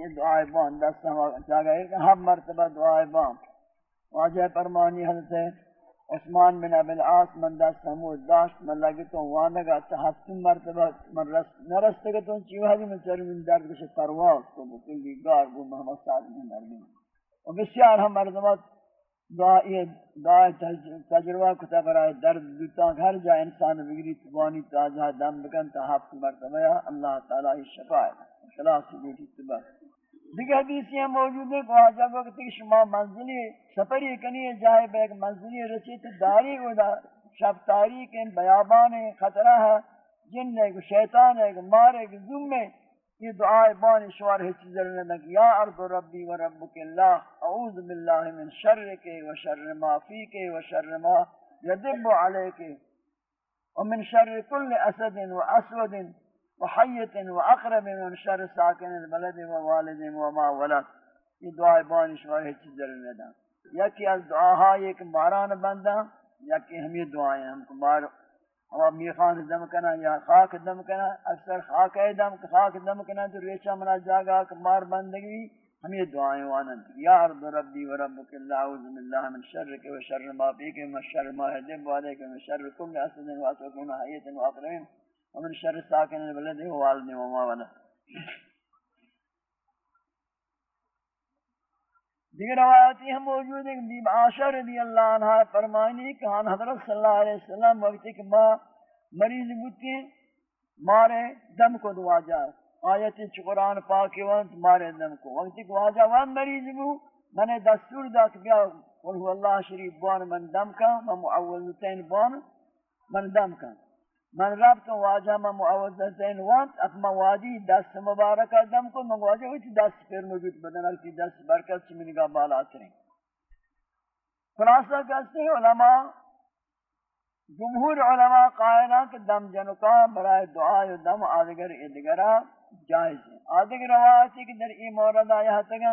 یہ دعائے بان دست ہم جاگا کہ ہم مرتبہ دعائے بان۔ واجہ فرمانی حضرت عثمان بن ابی العاص، من دست سمود داشت، من لگی تو وانگا تحسن مرتبہ من رست نرستے تو چیو حدی من چر من درد کش پرواز تو بکلی گار بو محمد صاحب بن مردم. و بسیار ہم مردمات دعائی دعائی تجربہ کتا برای درد دوتا ہر جا انسان بگری تبانی تازہ دم بکن تا حفظ مرتبہ اللہ تعالی شفاعت خلاص بیٹی تبا دیگر حدیثی ہیں موجود ہیں کہ آجا وقت کہ شما منزلی سفری کنی جائے بے ایک منزلی رسیت داری کو دا شب تاریک ان بیابان خطرہ ہے، جن ہے کہ شیطان ہے کہ مارے کہ ظلم میں یہ دعائے بانی شوار ہے چیزر لنک یا عرض ربی و ربک اللہ، اعوذ باللہ من شر کے و شر ما فی کے و شر ما یدب علیہ کے ومن شر کل اسد و اسود وحیت و اقرب من شر ساکن البلد و والد و ما ولد. یہ دعائے بانی شوار ہے چیزر لنک یا کہ از دعاہا ایک ماران بندہ یا کہ ہم یہ دعائیں ہم کو مار ہم میخان دم کنا یا خاک دم کنا اکثر خاک ہے دم، خاک دم کنا تو ریچا منا جاگا کہ مار بندگی ہم یہ دعائیں وانند. یا رب ربی و ربک اللہ اعوذ باللہ من شر کے و شر ما فی کے و شر ما ہدب والے کے و شر کل اسد و اسکون حیت و اقرین و من شر ساکن البلد و والد و ما ولد. دیگر روایتی ہم موجود ہیں کہ عاشر رضی اللہ عنہ فرمانی کہ ہم حضرت صلی اللہ علیہ وسلم وقت کہ ما مریض بودتی مارے دم کو دعا جا۔ آیت قرآن پاک وانت مارے دم کو۔ وقت کہ واجہ وان مریض بو میں نے دستور دا کہ بیا، قل هو اللہ شریف بان، من دم کا، من معوذتین بان، من دم کا۔ من رب تو واجہ میں معوذتین وانت اپنا وادی دست مبارک دم کو من واجہ ہوئی دست پیر موجود بدن کی دست برکت سے منگاہ بالا کریں خلاصہ کہتے ہیں علماء جمہور علماء قائلہ کہ دم جنکا برائے دعا و دم آدگر ادگرہ جائز ہے آدگر روایت ہے کہ در ای مورد آیا تگا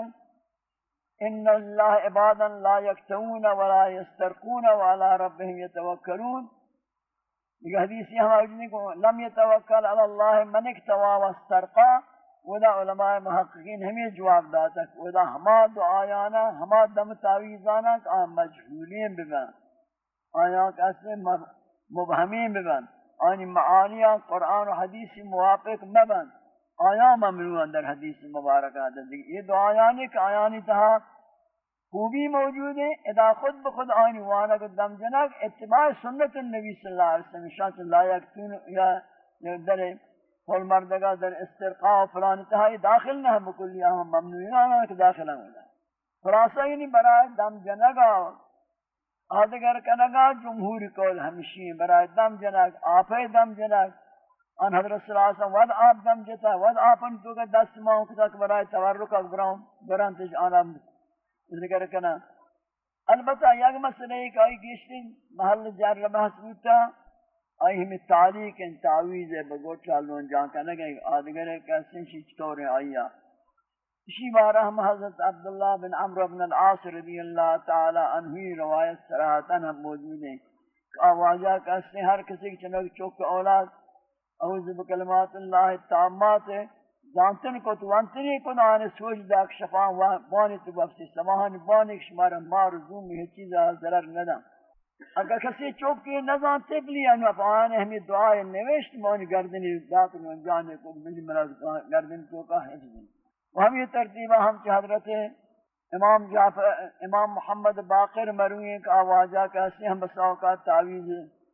ان اللہ عبادا لا یکتون ولا یسترقون وعلا ربهم یتوکلون یہ حدیثی ہم آجنے کو لم یتوکل علی اللہ من اکتوا واسترقا ودا علماء محققین ہمیں جواب داتا کہ ودا ہما دعایانا ہما دم تاویزانا کہ آن مجھولین ببن. آیا کیسے مبہمین ببن. آنی معانیاں قرآن و حدیث موافق مبن. آیا ممنوع اندر حدیث مبارکہ یہ دعایانی کہ آیانی تہا خوبی موجود ہے، ادا خود بخود آئین وانا کو دم جنک اتباع سنت النبی صلی اللہ علیہ وسلم شاہت اللہ یکتون یا در کل مردگا در استرقاء و فلان تہائی داخل نہ بکلی ہم ممنوعی آنا کہ داخل ہوں گا خلاصہ یعنی برای دم جنگا آدگر کنگا جمہور کول ہمشی برای دم جنگ، آپ دم جنگ۔ ان حضرت صلی اللہ علیہ وسلم، ود آپ دم جتا، ود آپن تو کہ دست ماہوں کتا کہ برای تورک اکبران برانتش آنا ذکر کنا البتہ یک مسئلہ ایک آئی گیشتی محل جار بحث بوتا آئی ہمیں تعلیق ان تعویز ہے بگوٹ چالون جان کنا کہ آدگر ہے کیسے شی آئیا اسی بارہ ہم حضرت عبداللہ بن عمرو بن العاص رضی اللہ تعالی عنہی روایت سراحتاً ہم موجود ہیں آوازہ کیسے ہر کسی کی چنک چوک اولاد اعوذ بکلمات اللہ التعامات ہے جانتن کو تو انتنی کو آنے سوچ داک شفان بانی تو بفسی سماہن بانی شمار مار زوم یہ چیزا ضرر ندا. اگر کسی چوک کے نظام تبلی انو افعان ہمیں دعائے نوشت مانی گردنی ذات میں جانے کو مجھے مرض گردن تو کا حفظ و ہم یہ ترتیبہ ہم چھ حضرت امام جعفر امام محمد باقر مروی کا آوازہ کیسے ہم بساؤ کا تعویز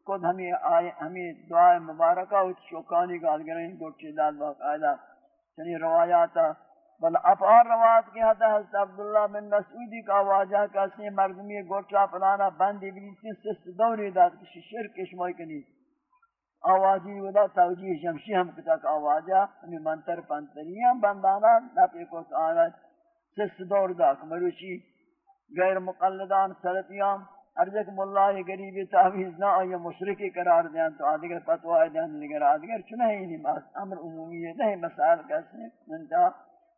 خود ہمیں آئے ہمیں دعائے مبارکہ و شوکانی کا آدگرین گوچی داد باقاعدہ چنی روایات بل افعار روایات کی حد حضرت عبداللہ بن مسعودی کا واجہ کسی مردمی گوٹا پلانا بندی بلیسی سست دوری داد کسی شرک شمائی کنی۔ آوازی ودا توجیح شمشی ہم کتا کا آوازہ ہمیں منتر پنتریاں بندانا نپی کو آنا سست دور دا کمروچی غیر مقلدان سلطیاں ارجک ملہ غریب تعویز نہ آیا مشرکی قرار دیں تو آدھگر فتوہ دیں لگر آدھگر چنہ ہی نہیں بات امر عمومی ہے، نہیں مسائل کیسے منتا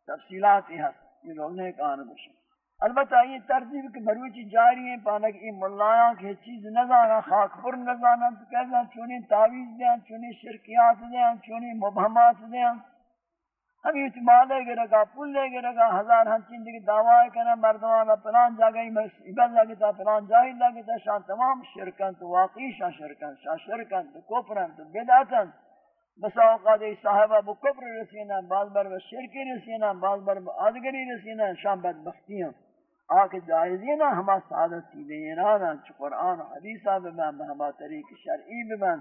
تفصیلات ہی ہست یہ لوگ نے کہانا بشن البتہ یہ ترتیب کہ مروچی جاری ہیں، پانا کہ یہ ملایاں کہ چیز نظانا خاک پر نظانا تو کہتا چونی تعویز دیں چونی شرکیات دیں چونی مبہمات دیں۔ ہم یہ مالے گرے گا پل لے گرے گا ہزار ہم چندگی دعوائے کنا مردمان پلان جا جاگئی عباد لگتا پلان جاہی لگتا شان تمام شرکن تو واقعی شان شرکن شان شرکن تو کفرن تو بدعتن بس اوقات ای صاحبہ بو کفر رسینا، بعض بر شرکی رسینا، بعض بر آدگری رسینا، شان بدبختیاں۔ آکے جائزی نا ہما سعادت سیدھے نا چھ قرآن و حدیثہ بمن ہما طریق شرعی بمن۔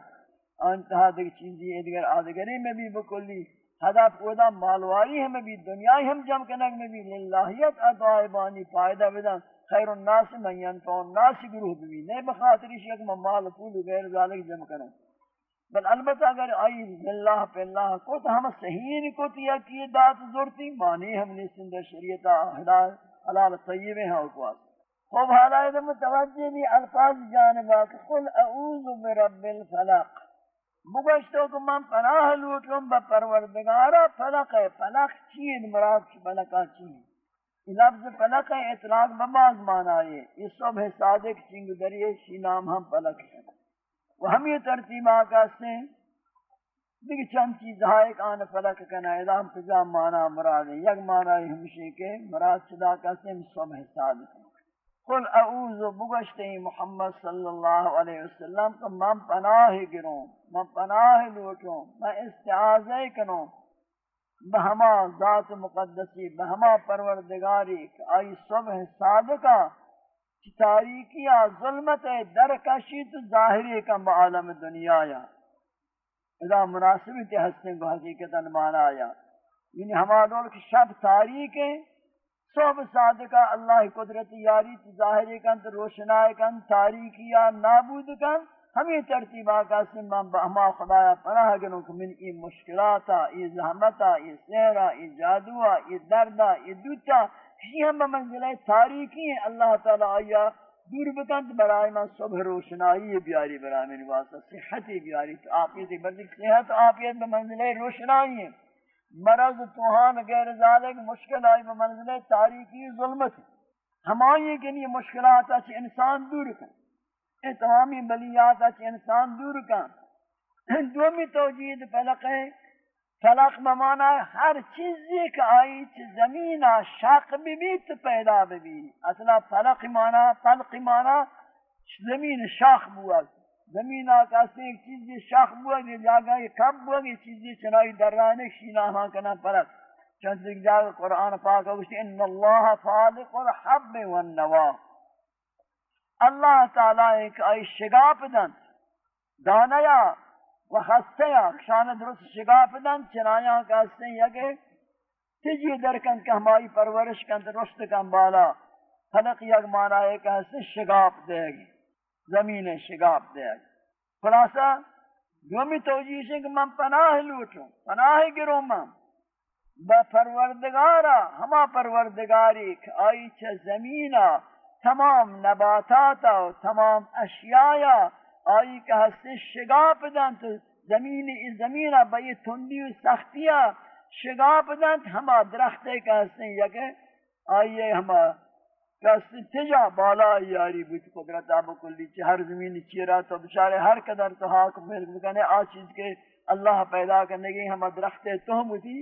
انتہا دیکھ چیزی ادگر آدگری میں بھی بکلی۔ ہدف خدا مالواری ہمیں بھی دنیا ہم جم کنگ میں بھی، للہیت ادعائی بانی فائدہ بدن خیر الناس من ینفع الناس گروہ بھی نہیں بخاطر اس یک میں مال پول غیر ذالک جم کروں بل البتہ اگر آئی للہ پہ اللہ کو تو ہم صحیح نہیں کو تیا کی دات زورتی مانی ہم نے سندر شریعتہ حلال طیبے ہیں اوکواس خوب حالات متوجہ بھی الفاظ جانبا قل اعوذ برب الفلق۔ مگشتو کہ من پناہ لوٹوں با پروردگارا فلق ہے فلق چین مراد کی فلقا چین؟ یہ لفظ فلق ہے اطلاق بماز مانا ہے۔ یہ صبح صادق، چنگ دریئے شی نام ہم فلق ہے وہ ہم یہ ترتیب آقا سے دیکھ چند چیز ہاں، ایک آن فلق کنا ادام پجا مانا مراد ہے۔ یک مانا ہے ہمشی کے مراد چدا کا سے صبح صادق ہے قل اعوذ بگشتے محمد صلی اللہ علیہ وسلم تو من پناہ گروں، من پناہ لوٹوں میں استعاذہ کنوں بہما ذات مقدسی بہما پروردگاری آئی صبح صادقہ تاریکی ظلمت درکشی تو ظاہری کا بعالم دنیا یا۔ اذا مناسبت حسن کو حقیقتا مانا آیا۔ یعنی ہمارا دور کی شب تاریک ہے صبح صادقہ، اللہ قدرت یاری ظاہر کن، تو روشنائے کن تاریخی یا نابود کن، ہمیں ترتیب آقا سے بہما خدایا پناہ گنوں کہ من ای مشکلاتا، ای زحمتا، ای سہرا ای جادوا، ای دردا، ای دوتا کسی ہم بمنزلہ تاریخی ہیں۔ اللہ تعالی آیا، دور بکن، تو برائے من صبح روشنائی بیاری برائے من واسطہ، صحتی بیاری، تو آپیت بردک صحت آپیت بمنزلہ روشنائی ہیں۔ مرض توہان غیر ذالک مشکل آئی بمنزل تاریخی ظلمت ہمائی کے لیے مشکلات اچھ انسان دور کن یہ بلیات اچھ انسان دور کن دومی توجید فلق ہے فلق بمانا ہر چیزی کا آئی چھ زمین شاق بھی تو پیدا بھی اصلا فلق مانا فلق مانا زمین شاخ بوا۔ زمین آقا سے ایک چیزی شاخ بوا یہ جاگا یہ کب بوا یہ چیزی چنائی درانے شینا ہاں کنا پرک۔ چند ایک جاگا قرآن پاک ہوگی ان اللہ فالق الحب والنوا۔ اللہ تعالی ایک آئی شگاپ دن، دانیا و خستیا، شان درست شگاپ دن، چنایا کا سے یکے تجی درکن کہ ہماری پرورش کن، درست کن بالا۔ خلق یک مانا ہے کہ شگاپ دے گی۔ زمین شگاب دے۔ خلاصہ، دومی توجیہ سے کہ من پناہ لوٹوں پناہ گروں من با پروردگارا، ہما پروردگاری کہ آئی چھ زمینہ تمام نباتاتا و تمام اشیاء آئی کہ ہستے شگاپ دن تو زمین اس زمینہ با یہ تندی و سختیہ شگاپ دن ہما درختے کہ ہستے یکے آئیے ہما کس تجا بالا یاری بود قدرت آب کلی چی ہر زمین چیرا تو بچارے ہر قدر تو حاک ملک بکنے آ چیز کے اللہ پیدا کرنے گئی ہم درخت تو ہوتی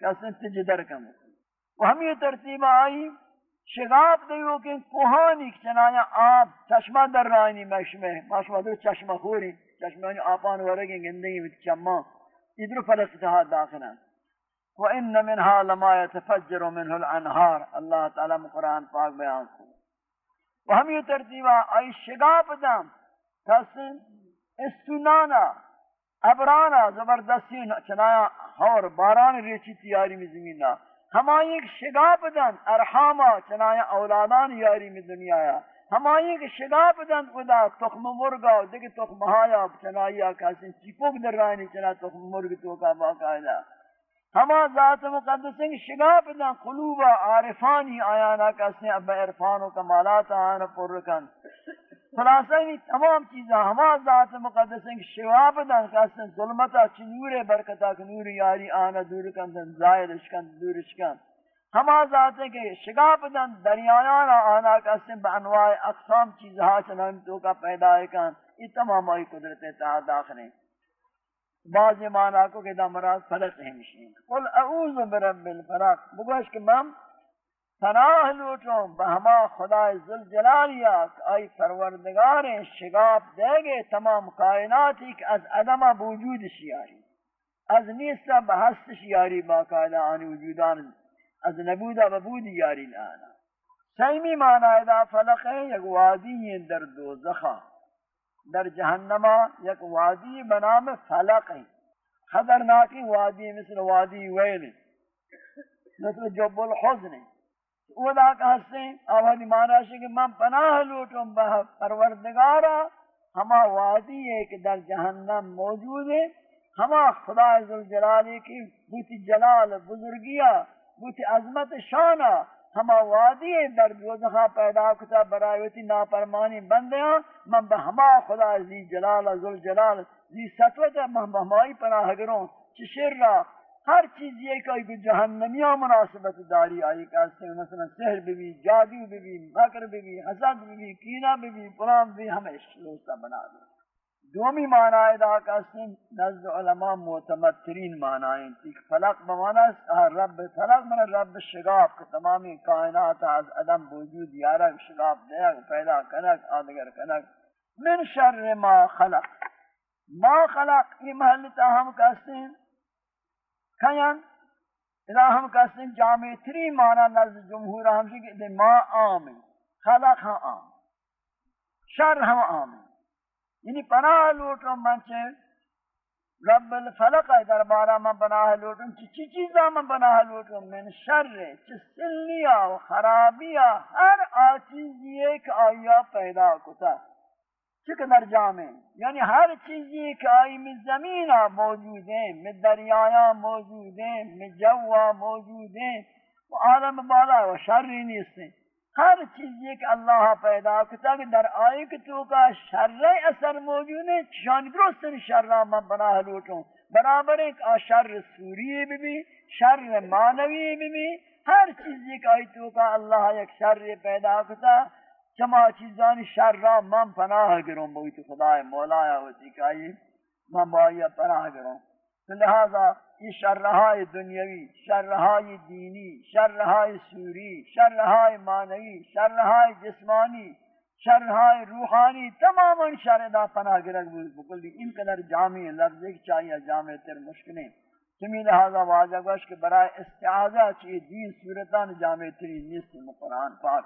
کس تج در کم و ہم یہ ترتیب آئی، شغاب دیو کہ کوہانی چنایا آب چشمہ در رانی مشمہ مشمہ در چشمہ خوری چشمہ آپان ورگیں گندگی چمہ ادھر فلق تہا داخلہ وَإِنَّ مِنْهَا لَمَا يَتَفَجِّرُ مِنْهُ الْأَنْهَارِ اللہ تعالیٰ قرآن پاک بیان کو وہ ہم یہ ترتیبہ آئی شگاپ دم تسن استنانا، ابرانا، زبردستی چنایا ہور باران ریچی تیاری میں زمینہ ہمائی ایک شگاپ دن ارحاما، چنایا اولادان یاری میں دنیا آیا۔ ہمائی ایک شگاپ دن ادا تخم مرگا دیکھ تخم ہایا، چنایا کسی چیپوک در رائنی چنا تخم مرگ تو کا باقاعدہ ہما ذات مقدس شگاپ دا قلوب عارفانی آیانا کسنے اب عرفان و کمالات آنا پر رکن۔ خلاصہ یہ تمام چیزاں ہما ذات مقدس شگاپ دا کسنے ظلمتا چی نور برکتا کہ نور یاری آنا دور کن دن زائد اشکن دور اشکن ہما ذات کے شگاپ دا دریانا آنا کسنے بانواع اقسام چیزہا چنان تو کا پیدا کن۔ یہ تمام آئی قدرت اتحاد داخلیں بعض معنی کو کہ دا مراد فلق ہمشین قل اعوذ برب الفلق۔ بگوش کہ مم پناہ لوٹوں بہما خدا ذوالجلالیا آئی پروردگار شگاف دے گے تمام کائناتی کہ از عدم وجود شیاری۔ از نیستا بحث شیاری باقاعدہ آنی وجودان۔ از نبودا ببود یاری لانا۔ سیمی معنی دا فلق ہے یک وادی در دوزخا۔ در جہنما یک وادی بنام فلق ہے خطرناکی وادی مثل وادی ویل مثل جب الحزن. وہ دا کہتے ہیں آوازی مانا ہے کہ من پناہ لوٹوں بہ پروردگارا. ہما وادی ہے کہ در جہنم موجود ہے ہما خدا عزالجلالی کی بوتی جلال بزرگیہ بوتی عظمت شانہ ہما وادی در دوزخا پیدا کتا برایوتی ناپرمانی بندیاں، من بہما خدا زی جلال زل جلال، زی ستوت من بہمائی پناہ گروں چشر را، ہر چیز یہ کہ جہنمیاں مناسبت داری آئی کہتے ہیں، مثلا سحر بھی جادو بھی مکر بھی حسد بھی کینہ بھی پرام بھی ہمیں شلوستا بنا دیں۔ دومی معنی دا کسیم نزد علماء معتمدترین معنی ہیں تیک فلق بمانا رب فلق من رب شگاف کہ تمامی کائنات از عدم وجود یارک شگاف دیا پیدا کنک، آدگر کنک. من شر ما خلق. ما خلق یہ محلتا ہم کسیم کھین اذا ہم کسیم جامع ترین معنی نزد جمہور ہم سے ما آمین خلق ہم آمین شر ہم آمین یعنی پناہ لوٹوں منچے رب الفلق ہے دربارہ من پناہ لوٹوں، چی چی چیزا من پناہ لوٹوں؟ من شر، چی سلیا و خرابیا ہر آچیز یہ کہ آیا پیدا کتا۔ چک در جامع یعنی ہر چیز یہ کہ آئی من زمین موجود ہیں من دریایا موجود ہیں من جوا موجود ہیں و عالم بالا و شر نہیں اس سے ہر چیز یہ کہ اللہ پیدا کتا کہ در آئی کہ تو کا شر اثر موجود ہے، شان درست شر من بنا لوٹوں برابر ایک شر سوری بھی بھی شر مانوی بھی۔ بھی ہر چیز یہ کہ آئی تو کا اللہ ایک شر پیدا کتا چما چیزانی شر را من پناہ گروں بویت خدا مولایا ہوتی کہ آئی من بائی پناہ گروں۔ لہذا یہ شرہائی دنیاوی شرہائی دینی شرہائی سوری شرہائی مانوی شرہائی جسمانی شرہائی روحانی تماما شرح پناہ گرگ بکلی ان قدر جامع لفظ ایک چاہیے جامع تر مشکلیں تمہیں لہذا واجہ گوش کہ برای استعاذہ چیئے دین صورتان جامع تری نیست قرآن پاک.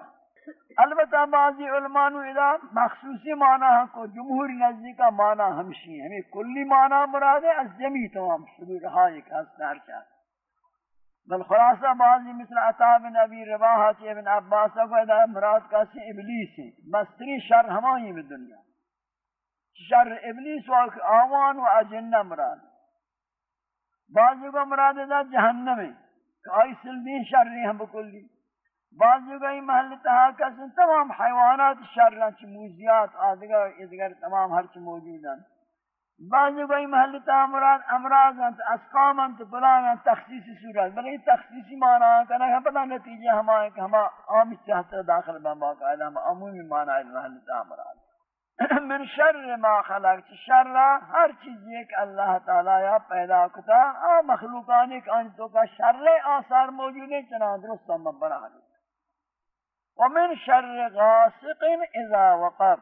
البتہ بعضی علماء نے ادا مخصوصی معنی ہاں کو جمہوری نزدی کا معنی ہمشی ہے ہمیں کلی معنی مراد ہے از جمی تمام شروع رہا ایک حسن ہرچا بل خلاصہ بعضی مثل عطا بن ابی رواحہ چی ابن عباس کو ادا مراد کا سی ابلیس ہے مستری شر ہمائی میں دنیا۔ شر ابلیس و آوان و اجنہ مراد۔ بعضی کو مراد ادا جہنم ہے کہ آئی سلدین شر نہیں ہم بکلی بعضی گئی محل تہا کسن تمام حیوانات شر چ موزیات آدگر ادگر تمام ہر چ موجود ہیں۔ بعضی گئی محل تہا مراد امراض ہیں اسقام ہیں بلان ہیں، تخصیصی صورت بلکہ یہ تخصیصی معنی ہے کہ ہم پتہ نتیجہ ہم آئے کہ ہم عام صحت داخل بن باقاعدہ ہم عمومی معنی ہے محل تہا مراد من شر ما خلق، چی شر ہر چیز یہ کہ اللہ تعالی یا پیدا کتا، آ مخلوقان ایک انتو کا شر آثار موجود ہیں چنان درست ہم بنا دی ومن شر غاسق اذا وقب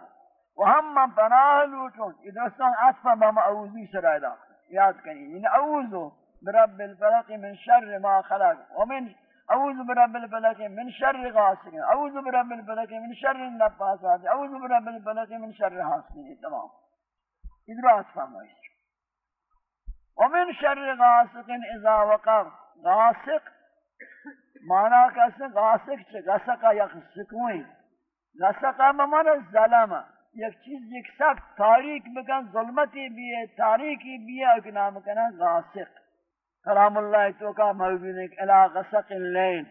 وهم من پناہ لوٹوں ادرستان عطفا بما اعوذی سرائدہ یاد کریں ان یعنی اعوذ برب الفلق من شر ما خلق. ومن اعوذ برب الفلق من شر غاسق. اعوذ برب الفلق من شر النفاسات اعوذ برب الفلق من شر حاسد تمام. ادرا عطفا مویس ومن شر غاسق اذا وقب غاسق مانا کسی غاسق چه؟ غسقا یک سکوین غسقا بمانا ظلم. یک چیز، یک سخت تاریک بکن ظلمتی بیئے تاریکی بیئے اک نام کنا غاسق. کلام اللہ تو کا موجود ہے الہ غسق اللیل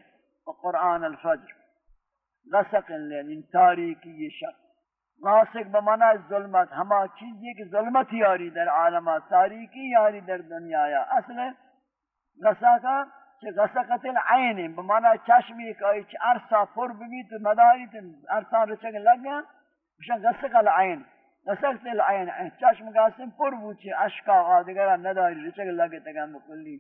و قرآن الفجر. غسق اللیل ان تاریکی یہ شخص غاسق بمانا ظلمت. ہما چیز یہ کہ ظلمت یاری در عالمات تاریکی یاری در دنیا یا اصل غسقا کہ غسقت العین بمانا چشمی کہ ایچ عرصہ پر بھی تو مداری تو عرصہ رچک لگ گیا غسق العین. نسخت العین چشم قاسم پر بوچی اشکا آدگرہ نداری. رچک لگے تگم بکلی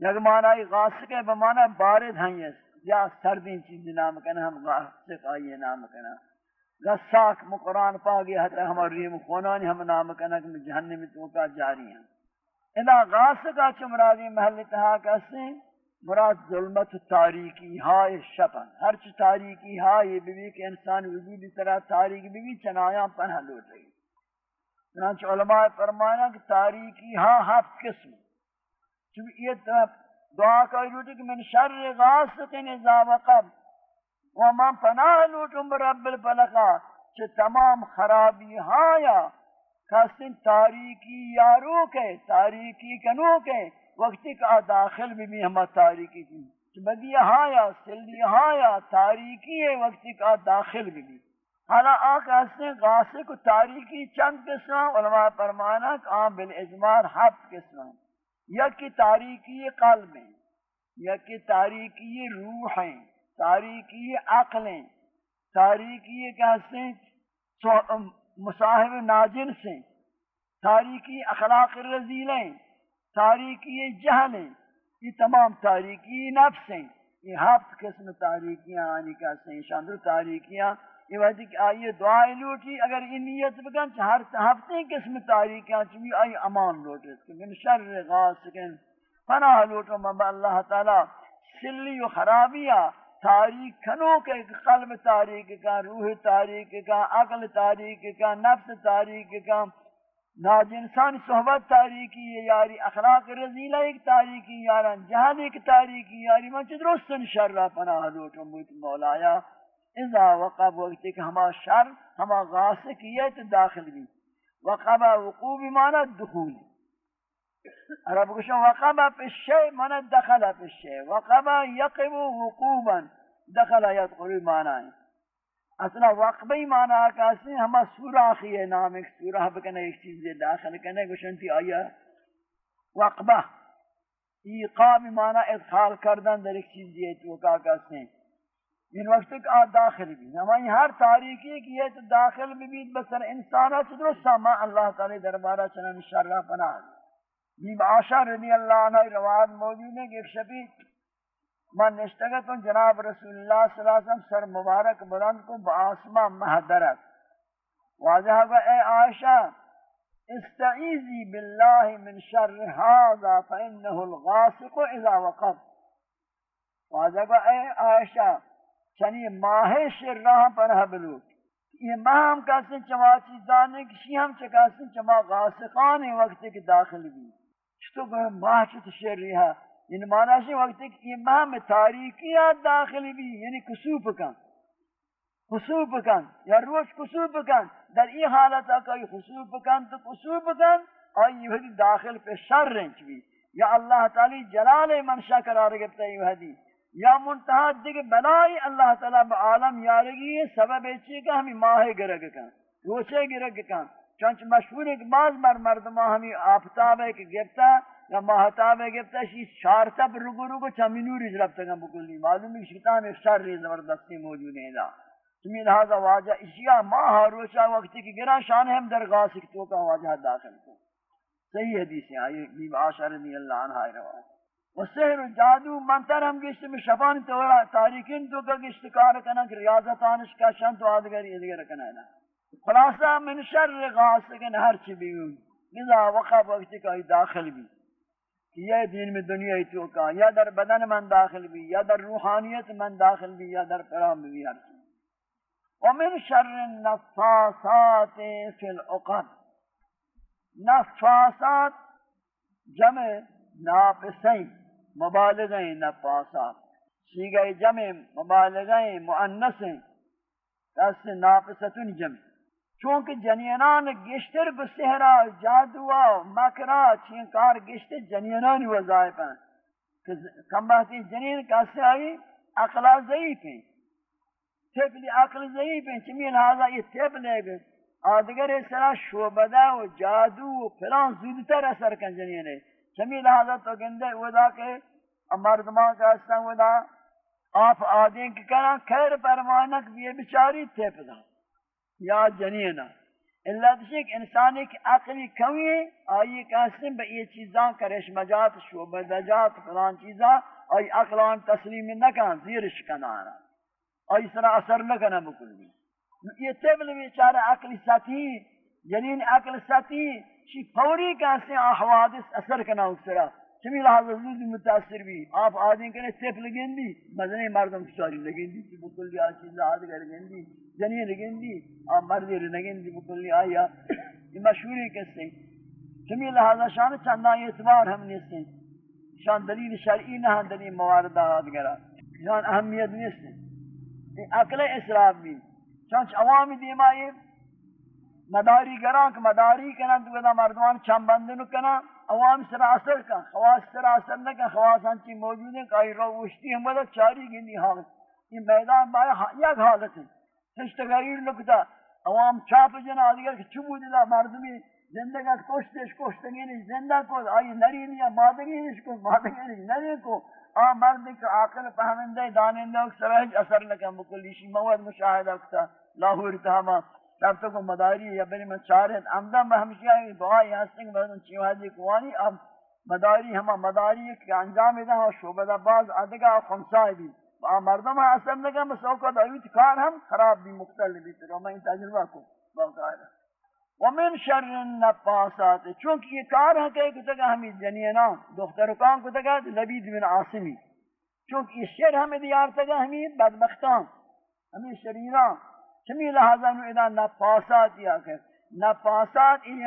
یک معنی غاسق ہے بمعنی بارد ہیں یا سردین چیز نام کنا ہم غاسق آئیے نام کنا غساک مقرآن پاگی حتی ہم ریم خونانی ہم نام کنا کہ جہنم توکا جاری ہیں ادا اذا غاسقہ چمرادی محل تہا کسی مراد ظلمت تاریکی ہائے شپن ہر چی تاریکی ہائے بھی کہ انسان وجود طرح تاریکی بھی چنایاں پنہ لوٹ رہی چنانچہ علماء فرمانا کہ تاریکی ہاں ہفت قسم۔ چونکہ یہ دعا کا لوٹی کہ من شر غاسق اذا وقب۔ ومن پناہ لوٹم برب الفلقہ۔ چھ تمام خرابی ہاں یا کسن تاریکی یارو کے، تاریکی کنو کے، وقتی کا داخل بھی بھی ہما تاریکی تھی۔ بدی ہاں یا سلی ہاں یا تاریکی ہے، وقتی کا داخل بھی بھی۔ حالا آقا اس نے غاسق و تاریکی چند قسم علماء فرمانا کہ آن بالاجمار ہفت قسم یکی تاریکی قلب ہیں یکی تاریکی روح ہیں، تاریکی عقل ہیں۔ تاریکی کہتے ہیں مصاحب ناجن سے تاریکی اخلاق رزیلیں تاریکی جہل ہیں یہ تمام تاریکی نفس ہیں یہ ہفت قسم تاریکیاں آنی کا ہیں شاندر تاریکیاں یہ وجہ کہ آئیے دعائیں لوٹی، اگر یہ نیت بکن ہر ہفتے قسم تاریکیاں چمی آئی امان لوٹے کہ من شر غاسقن پناہ لوٹو مبا اللہ تعالی، سلی و خرابیہ تاریک کھنوں کے قلب تاریک کا، روح تاریک کا، عقل تاریک کا، نفس تاریک کا۔ ناجنسان صحبت تاریکی ہے، یاری اخلاق رزیلہ ایک تاریکی یاران جہاد ایک تاریکی یاری من چھ درستن شر را پناہ لوٹم بوت مولایا۔ اذا وقب وقت کہ ہما شر، ہما غاسقیت داخل بھی۔ وقب وقوب مانا دخول۔ عرب کشن وقب پی الشیء مانا دخل پی الشیء وقب یقب وقوبا دخل یدخل مانا ہے اصلا وقبی معنی آکاسی ہما سوراخی ہے نام ایک سوراخ بکنے ایک چیز داخل کنے گوشنتی آیا وقبہ ایقاب معنی ادخال کردن در ایک چیز یہ تو کاکاسی ان وقت تک آت داخل بھی ہمیں ہر تاریخی کی یہ تو داخل بھی بیت بسر انسانا چدرسا ما اللہ تعالی دربارہ چنان شرح پناہ بیم آشا رضی اللہ عنہ روایت موجود ہے کہ ایک شبی من نشتگتون جناب رسول اللہ صلی اللہ علیہ وسلم، سر مبارک بلند کو بآسمان مہدرت واضح گا اے عائشہ استعیزی باللہ من شر هذا فإنه الغاسق اذا وقف واضح گا اے عائشہ، چنی ماہ شر راہ پنہ بلوک یہ ماہ ہم کہتے ہیں چما چیزانے کشی ہم چکاستے چما غاسقان وقت کے داخل بھی۔ چھتو کہ ماہ چھتو شر رہا؟ یعنی معنی ہے وقت ایک امام تاریکیات داخلی بھی یعنی کسوپ کن۔ خصوب کن، یا روش کسوپ کن۔ در این حالت اکا خصوب کن تو کسوپ کن، آئی یہ داخل پہ شر رنچ بھی۔ یا اللہ تعالی جلال منشا قرار گفتا ہے یہ یا منتہا دیکھ بلائی اللہ تعالی بعالم یارگی ہے، سبب ایچی کا ہمیں ماہ گرگ کن روشے گرگ کن۔ چونچ مشہور ایک باز مر مردمہ ہمیں آفتاب ہے کہ گفتا یا مہتاب گفتا شی شارتب رگو رگو چمینوری جربتا گا بکلی۔ معلوم ہے شیطان ایک شر زبردستی موجود ہے دا۔ تمہیں لہذا واجہ اشیاء ماہ روشا وقتی کی گرا شان ہم در غاسق تو کا واجہ داخل کو صحیح حدیث ہے، آئیے بیب عاشر رضی اللہ عنہ روایت و سحر و جادو منتر ہم گشت میں شفان تورا تاریکین تو کا گشت کار کنا کہ ریاضت آنش کا شان تو آدگر ادگر کنا ہے خلاصہ من شر غاسقن ہر چی بیون نزا وقع وقتی کا داخل بھی یہ دین میں دنیا ہی تو کا یا در بدن من داخل بھی یا در روحانیت من داخل بھی یا در پرام بھی ہر ومن شر النفاسات فی العقد. نفاسات جمع ناپسیں مبالغیں نفاسات سیگہ جمع مبالغیں مؤنسیں تس ناپستن جمع. چونکہ جنینان گشتر بسہرا جادوا مکرا، چین کار گشتر جنینان وظائف ہیں. کم بہتی جنین کیسے آئی عقلہ ضعیف ہیں. تبلی عقل ضعیف ہیں چمی لہذا یہ تب لے گئے آدگر اس طرح شعبدہ و جادو و پلان زودتر اثر کن جنین ہے. چمی لہذا تو گندے ودا کے مردمان کا اس ودا آپ آدین کی کنا خیر پرمانک بھی بچاری تیپ دا یا جنینا اللہ دشے کہ انسان ایک عقلی کمی ہے، آئی قسم بہ یہ چیزاں کرش مجات شعبہ دجات فلان چیزاں، آئی عقلان تسلیم نہ کان زیرش کنانا آئی سرا اثر نہ کنا بکلی یہ تبل بیچارہ عقلی ساتھی، جنین عقل ساتھی شی فوری کیسے حوادث اثر کنا اس طرح چمی لحاظ زود متاثر بھی۔ آپ آدھیں کرے سیف لگیں دی مدنی مردم ساری لگیں دی چی بکلی آ چیز آدھ کر لگیں دی جنی لگیں دی آپ مردی لگیں دی بکلی آیا یہ مشہوری کسے چمی لحاظ شان چندہ اعتبار ہم نیسے شان دلیل شرعی نہ دلیل موارد آدھ کرا۔ شان اہمیت نیسے عقل اسراف بھی۔ چانچ عوامی دیمائی مداری گران کہ مداری کنن، تو گدا مردمان چم بندن کنن عوام سر اثر کن خواص سر اثر نہ کن خواص ہنچی موجود ہیں کہ رو وشتی ہم بدا چاری گندی حالت یہ میدان بایا یک حالت ہے سشت غیر لکتا عوام چاپ جنا آدھگر کہ چمو دیدا مردمی زندگا کشتش کشتگی نہیں زندہ کو آئی نری نہیں مادگی نہیں کو مادگی نہیں نری کو آ مرد کے عاقل فہمندے دانندے سرہج اثر نہ کن بکلی شی مواد مشاہدہ کتا. لاہور تہما تب تو مداری یا بری من چارت عمدہ میں ہمشی آئی دعا یہاں سنگ بردن چیوہدی کوانی. اب مداری ہما مداری کے انجام دا ہوا شعبہ باز ادگا خمسائی بھی آ مردم اثر نگا مسوکا دعویت کار ہم خراب بھی مختل بھی تو میں تجربہ کو باقاعدہ. ومن شر النفاسات. چونکہ یہ کار ہے کہ کتگا ہمیں جنینا دختر کان کتگا لبید بن عاصمی. چونکہ یہ شر ہمیں دیار تگا ہمیں بدبختان. ہمیں شریران. چمی لہذا نو ادا نفاسات یا کہ نفاسات یہ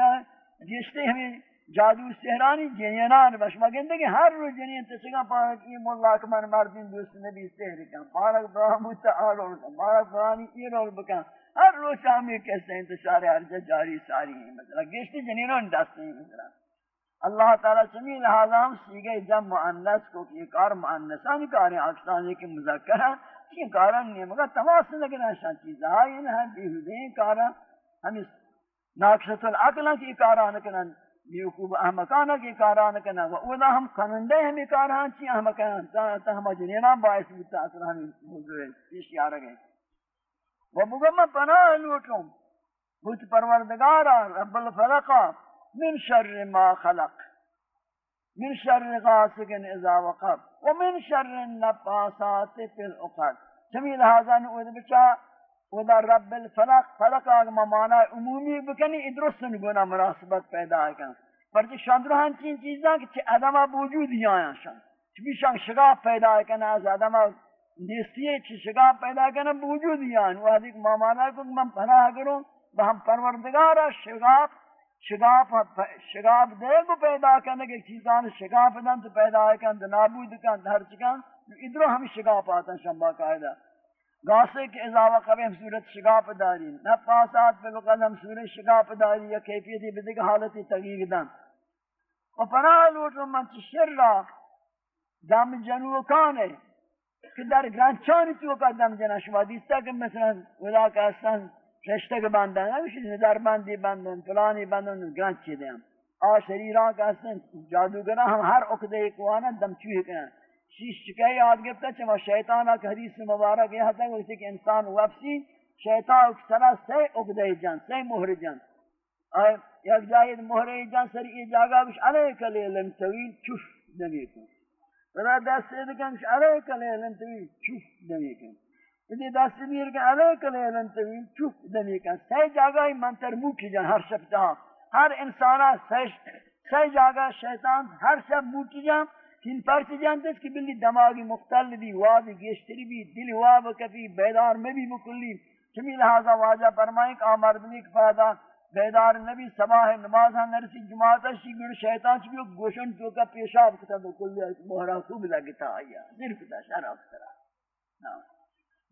جستے ہمیں جادو سہرانی جنینان بش مگندے کہ ہر روز جنین تسگا پارک ای مولا کمن مردین دوست نبی سہر کن پارک برامت تعالو کن پارک برانی ای رول بکن۔ ہر روز شامی کہتے ہیں، انتشار عرض جاری ساری ہیں۔ مثلا گشتی جنینان دستے ہیں۔ مثلا اللہ تعالی چمی لہذا ہم سیگے جم معنس کو کہ یہ کار معنسانی کاریں اکسانی کے مذکر ہیں۔ یہ کاران نہیں مگر تماس لگنا شان چیز آئی نہ یعنی بیہودیں کارا ہم اس ناقصت العقل کی کاران کنن بیوقوب احمقانہ کی کاران کنن، و اولا ہم کنندے ہمی کاران چی احمقان تا ہم جنینا باعث بودتا اصلا ہمیں موضوع ہے پیش یارا گئے و بگم پناہ لوٹوں بہت پروردگارا، رب الفلقا من شر ما خلق. من شر غاسق اذا وقب. ومن شر النفاسات في العقد. چمی لہذا نعوذ بچا ودا رب الفلق، فلق آگ مانا عمومی بکنی، ادرس نگونا مناسبت پیدا کن. پرچہ شاندرہن چین چیزاں کہ ادمہ بوجود ہی آیا شان چبی شان شگاف پیدا کن، از ادمہ نیستی چی شگاف پیدا کن بوجود ہی آن. وہ حدیق مامانا کو من پناہ کروں بہم پروردگارا شگاف شگاف شگاف دے کو پیدا کرنے کے چیزان شگاف دن تو پیدا کن نابود کن ہر چکن ادرو ہم شکاپ آتا شمبا قائدہ گاسے کے اضافہ کبھی ہم صورت شگاف داری نفاسات پر بقل ہم صورت شگاف داری یا کیفیتی بدک حالتی تغییر دن و پناہ لوٹ و من شر را دم جنوکانے کہ در گرانچانی تو قدم جنہ شما دیستا کہ مثلا اولا که رشتہ کے که بندن در بندی بندن فلانی بندن گنچ چیدیم آ شریران که هستن جادوگران هم هر عقده دم چوئے کنن شیش چکے، یاد گفتا چما شیطان کا حدیث مبارک یہ تھا کہ کہ انسان واپسی، شیطان سرا سے اگدے جان، سے مہر جان۔ اور یک جائے مہر جان سر یہ جگہ بش علیک لیلن طویل چف دمی کو ولا دست دکن بش علیک لیلن طویل چف دمی کو یہ دست میر کہ علیک لیلن طویل چف دمی کو سے جگہ منتر مو کی جان، ہر شب ہر انسان سے سے جگہ شیطان، ہر شب مو کی جان۔ تین پرچ جانتے اس کی بلی دماغی مختل بھی واب گیشتری بھی، دل واب کفی، بیدار میں بھی مکلی۔ چمی لہذا واجہ فرمائیں کہ آمردنی کے فائدہ، بیدار نبی صباح نماز ہاں نرسی، جماعت شی گر شیطان چی بھی گوشن تو کا پیشاب کتا تو کلی محرا خوب لگتا آیا صرف تا شرف کرا۔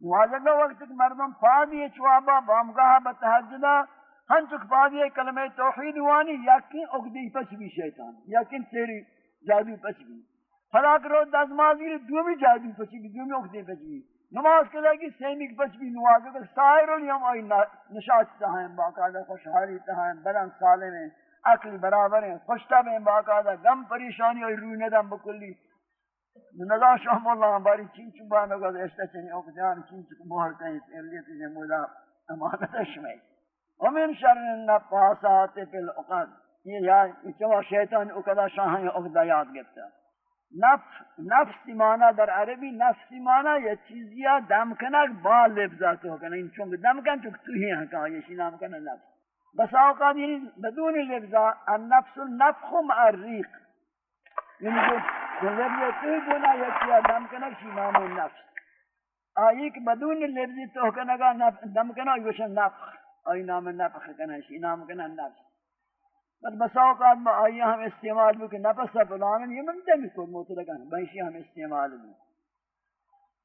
واجہ وقت کہ مردم فادی چوابا بامگاہ، بتحجدہ ہن چک فادی کلمہ توحید وانی، یقین اگدی پچ بھی شیطان، یقین تیری جادو پچ بھی۔ فلا کرو دس مازی دو بھی پچی بھی دو بھی پچی بھی نماز کے لیے سیمی کی پچ بھی نواز اگر سائر الیم آئی نشاط تہائیں باقاعدہ خوشحالی تہائیں بلند سالے میں عقل برابر ہیں خوشتا میں باقاعدہ غم پریشانی اور روی ندم بکلی نظام شاہم اللہ باری چین چون بانو گا اشتا چنی اوک چین چون مہر کہیں اس لیے مولا امانت شمائی ومن شر النفاسات في العقد یہ یا چوا شیطان اقدا شاہن عقدہ یاد گفتا نفس نفس معنی در عربی نفس معنی یہ چیزیا دم کنک با لفظات ہو کنا چونکہ دم کن چونکہ تو ہی ہیں کہا یہ نام کنا نفس. بس اوقات یعنی بدون لفظا النفس النفخ مع الريق یعنی جو لفظ تو گنا یہ کیا دم کنک شی نام نفس. آئی کہ بدون لفظ تو کنگا دم کنا یہ نفخ. آئی نام نفخ کنا شی نام کنا نفس. بس بس اوقات میں آئی ہم استعمال بھی کہ نفس فلان یہ من دم کو مطلقا بنشی ہم استعمال بھی۔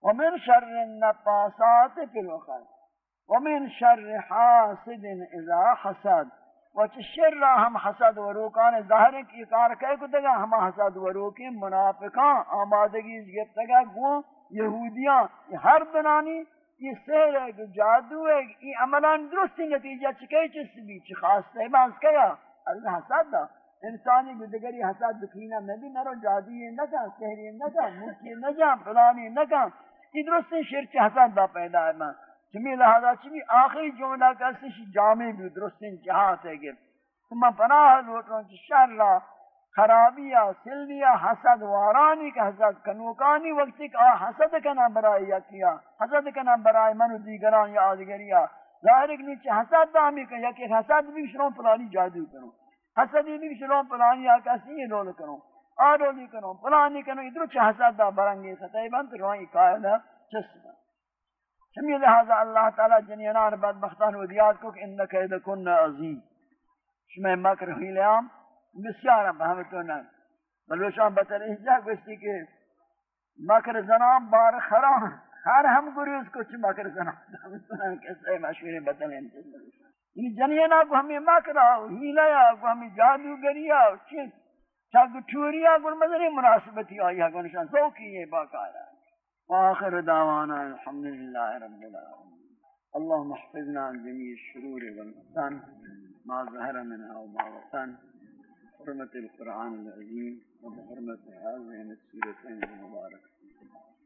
ومن شر النفاسات في الوقت ومن شر حاسد اذا حسد۔ وچ شر ہم حسد وروکان ظاہر کی کار کہے کو دگا ہم حسد وروکی منافقان آمادگی گفتگا گو یہودیاں ہر بنانی، یہ سحر ہے جادو ہے، یہ عملان درست نتیجہ چکے، چس بھی چ خاص ہے باز کیا۔ اللہ حسد دا، انسانی گدگری حسد دکھینا میں بھی نرو جادی نہ کا سحری نہ کا مکی نہ جا فلانی نہ کا یہ درست شرک حسد دا پیدا ہے میں چمی لہذا چمی آخری جملہ کا سش جامع بھی درست جہات ہے کہ ثم پناہ لوٹوں چ شر لا خرابیا سلویا حسد، وارانی کا حسد، کنوکانی وقتی کہ حسد کنا برائی یا کیا؟ حسد کنا برائی منو دیگران یا آدگریا۔ ظاہر ایک نیچے حسد دامی یعنی کہ یا کہ حسد بھی شروع پلانی جادو کرو حسد بھی شروع پلانی آکا سی رول کرو آرولی کرو پلانی کرو ادھر چھ حسد دا برنگی ستائی بند روانی قائلہ چس بند چمی لہذا اللہ تعالی جنینان بدبختان و دیاد کو کہ انکہ دکن عظیم۔ شمی مکر ہوئی لیام بسیار ہم بہمتو نہ۔ بلوشان بطر احجا گوشتی کہ مکر زنان بار خرام ہر ہم گریز کو چھ مکر زنان بہمتو کیسے مشہور بطن یعنی جنینا کو ہمیں مکر آو ہیلیا کو ہمیں جادوگریا چھ چاگ ٹوریا کو مدنی مناسبتی آئی ہے۔ گونشان سوکی یہ باقایا وآخر دعوانا الحمدللہ رب العالمين اللهم احفظنا عن جميع الشرور والفتن ما ظهر منها وما بطن۔ حرمة القرآن العظيم وبحرمة هذين السورتين المباركتين